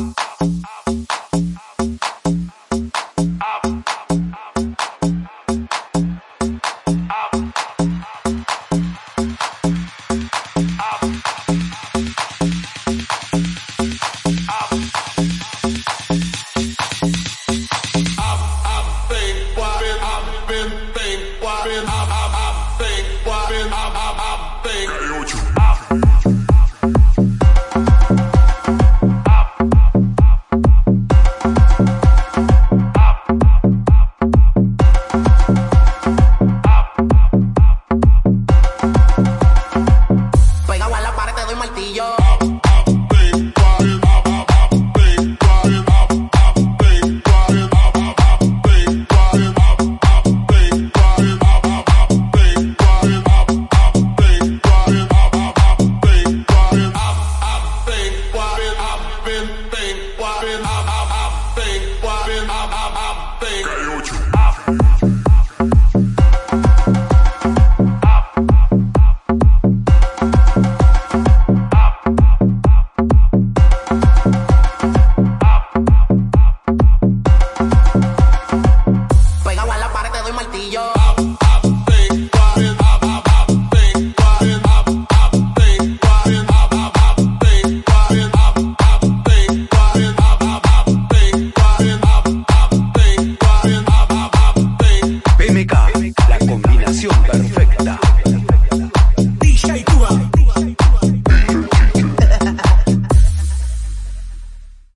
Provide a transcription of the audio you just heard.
been, K8.